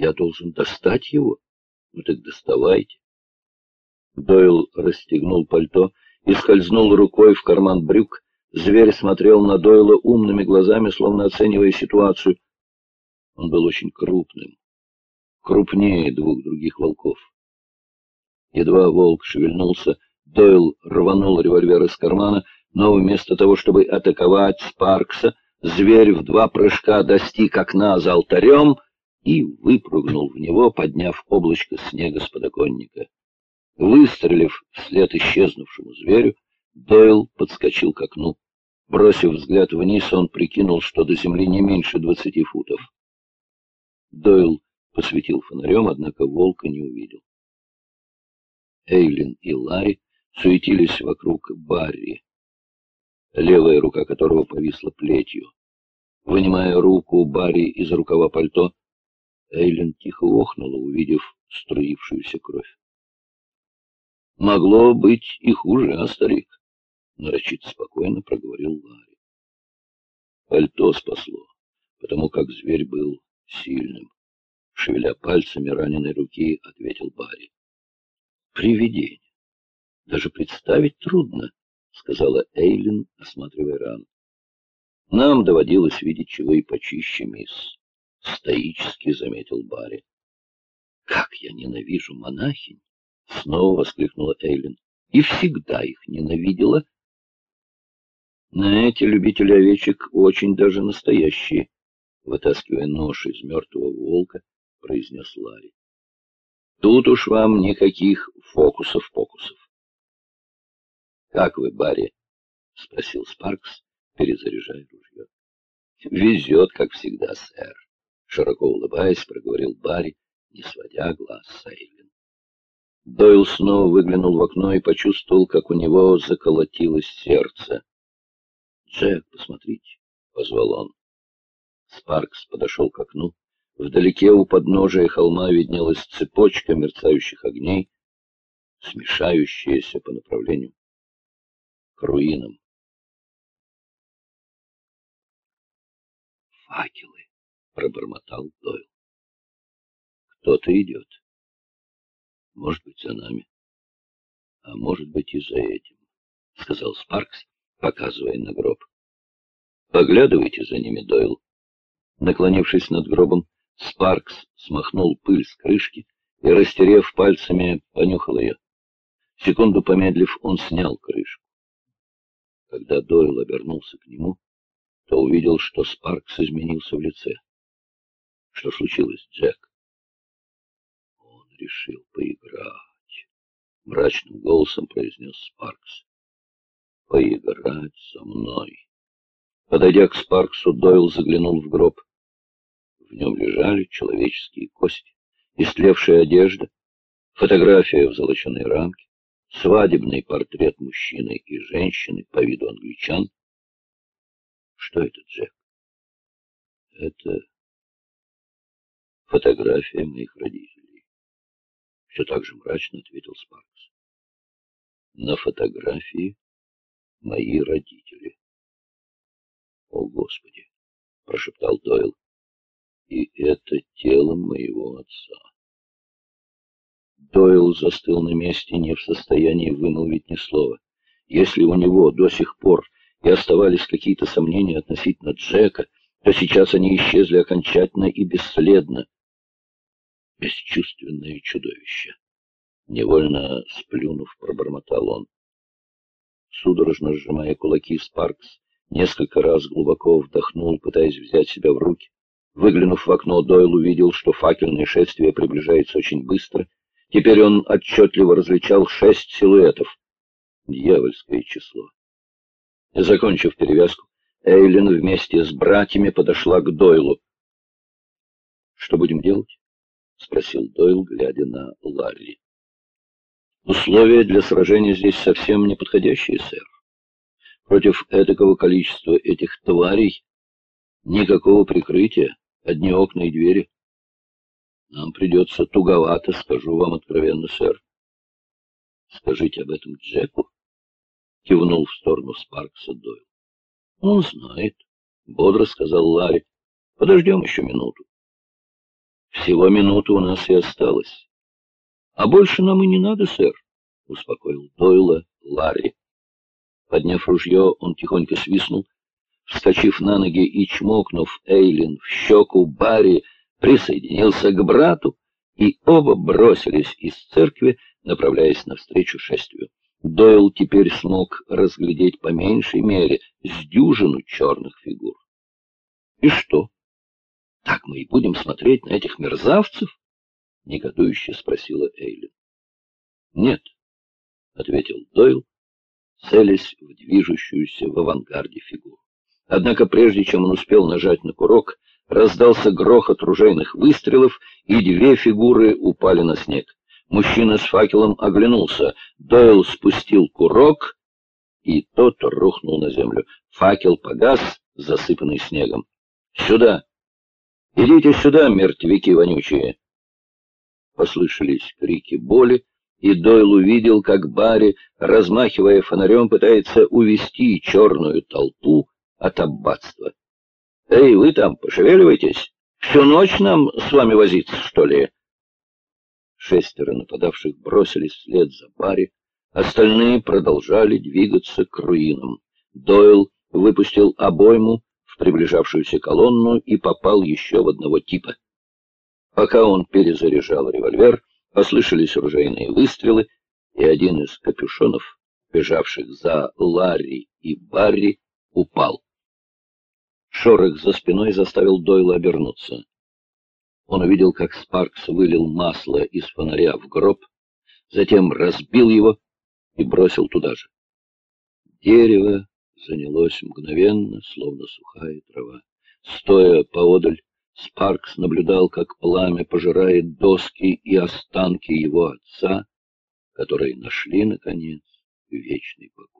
Я должен достать его? Ну так доставайте. Дойл расстегнул пальто и скользнул рукой в карман брюк. Зверь смотрел на Дойла умными глазами, словно оценивая ситуацию. Он был очень крупным, крупнее двух других волков. Едва волк шевельнулся, Дойл рванул револьвер из кармана, но вместо того, чтобы атаковать Спаркса, зверь в два прыжка достиг окна за алтарем и выпрыгнул в него, подняв облачко снега с подоконника. Выстрелив вслед исчезнувшему зверю, Дойл подскочил к окну. Бросив взгляд вниз, он прикинул, что до земли не меньше двадцати футов. Дойл посветил фонарем, однако волка не увидел. Эйлин и Ларри суетились вокруг Барри, левая рука которого повисла плетью. Вынимая руку Барри из рукава пальто, Эйлин тихо охнула, увидев струившуюся кровь. «Могло быть и хуже, а, старик?» — нарочито спокойно проговорил Ларри. Пальто спасло, потому как зверь был сильным. Шевеля пальцами раненой руки, ответил Барри. «Привидение. Даже представить трудно», — сказала Эйлин, осматривая рану. «Нам доводилось видеть чего и почище, мисс», — стоически заметил Барри. «Как я ненавижу монахинь!» — снова воскликнула Эйлин. «И всегда их ненавидела». «На эти любители овечек очень даже настоящие», — вытаскивая нож из мертвого волка, произнес Ларри. «Тут уж вам никаких фокусов-покусов». «Как вы, Барри?» — спросил Спаркс, перезаряжая ружье. «Везет, как всегда, сэр», — широко улыбаясь, проговорил Барри, не сводя глаз с Эйлин. Дойл снова выглянул в окно и почувствовал, как у него заколотилось сердце. «Джек, посмотрите!» — позвал он. Спаркс подошел к окну. Вдалеке у подножия холма виднелась цепочка мерцающих огней, смешающаяся по направлению к руинам. «Факелы!» — пробормотал Дойл. «Кто-то идет». Может быть, за нами. А может быть, и за этим, — сказал Спаркс, показывая на гроб. Поглядывайте за ними, Дойл. Наклонившись над гробом, Спаркс смахнул пыль с крышки и, растерев пальцами, понюхал ее. Секунду помедлив, он снял крышку. Когда Дойл обернулся к нему, то увидел, что Спаркс изменился в лице. Что случилось, Джек? решил поиграть, — мрачным голосом произнес Спаркс. Поиграть со мной. Подойдя к Спарксу, Дойл заглянул в гроб. В нем лежали человеческие кости, истлевшая одежда, фотография в золоченой рамке, свадебный портрет мужчины и женщины по виду англичан. Что это, Джек? Это фотография моих родителей. Все так же мрачно ответил Спаркс. На фотографии мои родители. О, Господи! Прошептал Дойл. И это тело моего отца. Дойл застыл на месте, не в состоянии вымолвить ни слова. Если у него до сих пор и оставались какие-то сомнения относительно Джека, то сейчас они исчезли окончательно и бесследно бесчувственное чудовище. Невольно сплюнув, пробормотал он. Судорожно сжимая кулаки, Спаркс несколько раз глубоко вдохнул, пытаясь взять себя в руки. Выглянув в окно, Дойл увидел, что факельное шествие приближается очень быстро. Теперь он отчетливо различал шесть силуэтов. Дьявольское число. Закончив перевязку, Эйлин вместе с братьями подошла к Дойлу. «Что будем делать?» — спросил Дойл, глядя на Ларри. «Условия для сражения здесь совсем не подходящие, сэр. Против этакого количества этих тварей никакого прикрытия, одни окна и двери. Нам придется туговато, скажу вам откровенно, сэр. Скажите об этом Джеку?» — кивнул в сторону Спаркса Дойл. «Он знает», — бодро сказал Ларри. «Подождем еще минуту». Всего минута у нас и осталось. А больше нам и не надо, сэр, — успокоил Дойла Ларри. Подняв ружье, он тихонько свистнул. Вскочив на ноги и чмокнув Эйлин в щеку, Барри присоединился к брату, и оба бросились из церкви, направляясь навстречу шествию. Дойл теперь смог разглядеть по меньшей мере с дюжину черных фигур. — И что? Так мы и будем смотреть на этих мерзавцев? — негодующе спросила Эйлин. — Нет, — ответил Дойл, целясь в движущуюся в авангарде фигуру. Однако прежде чем он успел нажать на курок, раздался грохот ружейных выстрелов, и две фигуры упали на снег. Мужчина с факелом оглянулся. Дойл спустил курок, и тот рухнул на землю. Факел погас, засыпанный снегом. «Сюда! Идите сюда, мертвяки вонючие!» Послышались крики боли, и Дойл увидел, как Барри, размахивая фонарем, пытается увести черную толпу от аббатства. «Эй, вы там, пошевеливайтесь! Всю ночь нам с вами возиться, что ли?» Шестеро нападавших бросились вслед за Барри, остальные продолжали двигаться к руинам. Дойл выпустил обойму приближавшуюся колонну и попал еще в одного типа. Пока он перезаряжал револьвер, послышались ружейные выстрелы, и один из капюшонов, бежавших за Ларри и Барри, упал. Шорох за спиной заставил Дойла обернуться. Он увидел, как Спаркс вылил масло из фонаря в гроб, затем разбил его и бросил туда же. Дерево занялось мгновенно, словно сухая трава. Стоя поодаль, Спаркс наблюдал, как пламя пожирает доски и останки его отца, которые нашли, наконец, вечный покой.